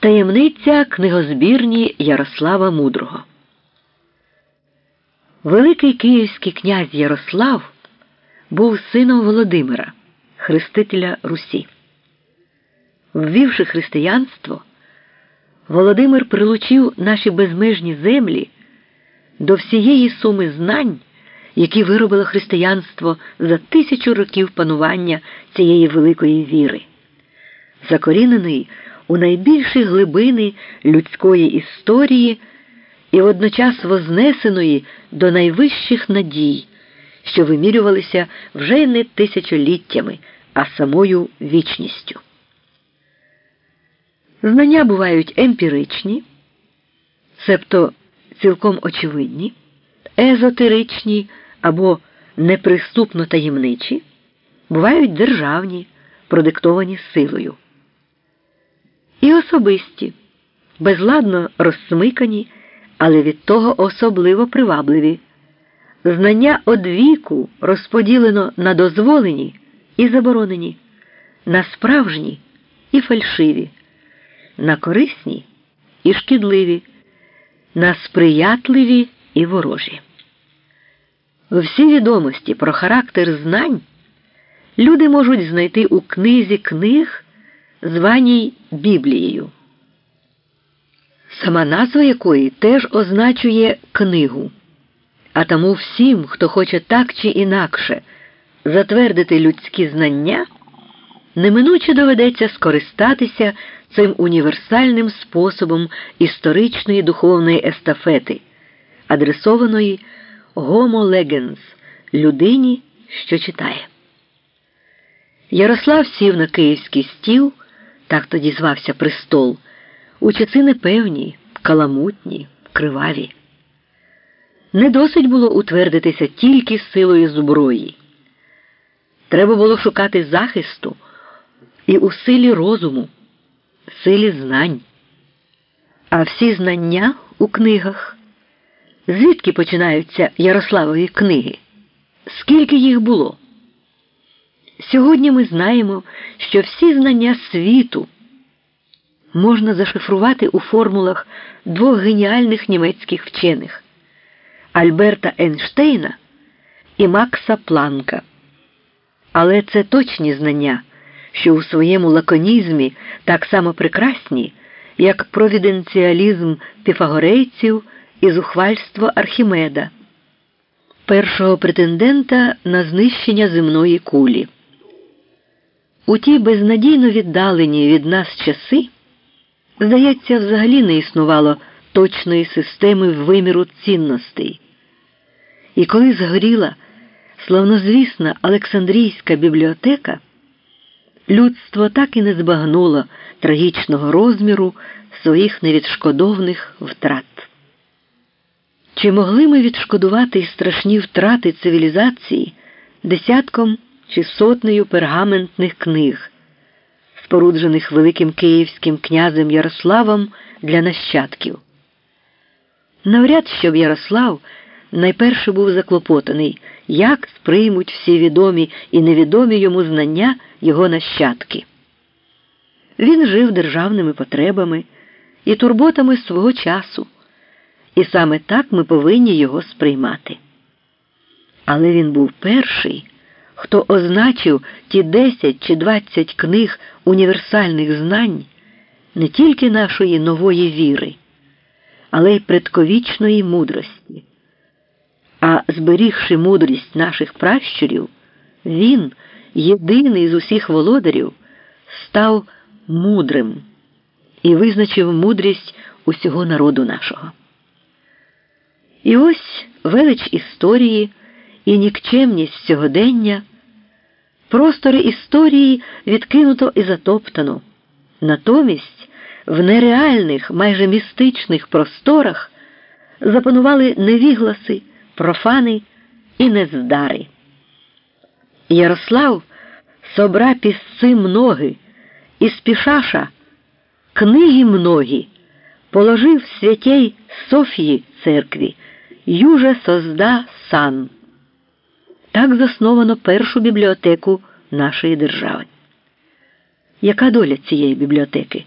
Таємниця книгозбірні Ярослава Мудрого. Великий київський князь Ярослав був сином Володимира, хрестителя Русі. Ввівши християнство, Володимир прилучив наші безмежні землі до всієї суми знань, які виробило християнство за тисячу років панування цієї великої віри, закорінений у найбільші глибини людської історії і водночас вознесеної до найвищих надій, що вимірювалися вже не тисячоліттями, а самою вічністю. Знання бувають емпіричні, себто цілком очевидні, езотеричні або неприступно таємничі, бувають державні, продиктовані силою. І особисті, безладно розсмикані, але від того особливо привабливі. Знання одвіку розподілено на дозволені і заборонені, на справжні і фальшиві, на корисні і шкідливі, на сприятливі і ворожі. Всі відомості про характер знань люди можуть знайти у книзі книг, званій Біблією, сама назва якої теж означує книгу. А тому всім, хто хоче так чи інакше затвердити людські знання, неминуче доведеться скористатися цим універсальним способом історичної духовної естафети, адресованої Homo legens людині, що читає. Ярослав сів на київський стіл, так тоді звався престол, у часи непевні, каламутні, криваві. Не досить було утвердитися тільки силою зброї. Треба було шукати захисту і у силі розуму, силі знань. А всі знання у книгах. Звідки починаються Ярославові книги? Скільки їх було? Сьогодні ми знаємо, що всі знання світу можна зашифрувати у формулах двох геніальних німецьких вчених Альберта Ейнштейна і Макса Планка. Але це точні знання, що у своєму лаконізмі так само прекрасні, як провіденціалізм піфагорейців і зухвальство Архімеда, першого претендента на знищення земної кулі. У ті безнадійно віддалені від нас часи, здається, взагалі не існувало точної системи виміру цінностей. І коли згоріла славнозвісна Олександрійська бібліотека, людство так і не збагнуло трагічного розміру своїх невідшкодовних втрат. Чи могли ми відшкодувати страшні втрати цивілізації десятком чи сотнею пергаментних книг, споруджених великим київським князем Ярославом для нащадків? Навряд щоб Ярослав найперше був заклопотаний, як сприймуть всі відомі і невідомі йому знання його нащадки. Він жив державними потребами і турботами свого часу, і саме так ми повинні його сприймати. Але він був перший, хто означив ті 10 чи 20 книг універсальних знань не тільки нашої нової віри, але й предковічної мудрості. А зберігши мудрість наших пращурів, він, єдиний з усіх володарів, став мудрим і визначив мудрість усього народу нашого. І ось велич історії і нікчемність сьогодення, простори історії відкинуто і затоптано. Натомість в нереальних, майже містичних просторах запанували невігласи, профани і нездари. Ярослав собра пісци многи, і спішаша книги многі положив святей Софії церкві, юже созда сан. Так засновано першу бібліотеку нашої держави. Яка доля цієї бібліотеки?